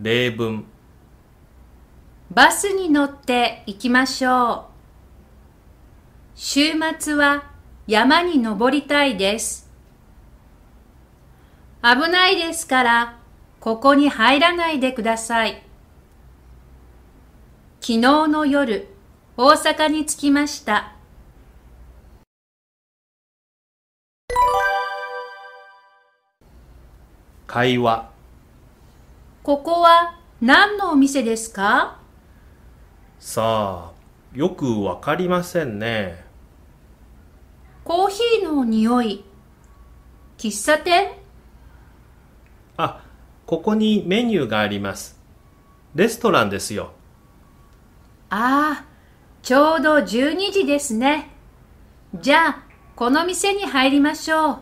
例文バスに乗って行きましょう。週末は山に登りたいです。危ないですから、ここに入らないでください。昨日の夜、大阪に着きました。会話ここは何のお店ですか？さあよくわかりませんねコーヒーの匂い。喫茶店？あここにメニューがありますレストランですよああ、ちょうど12時ですね。じゃあ、この店に入りましょう。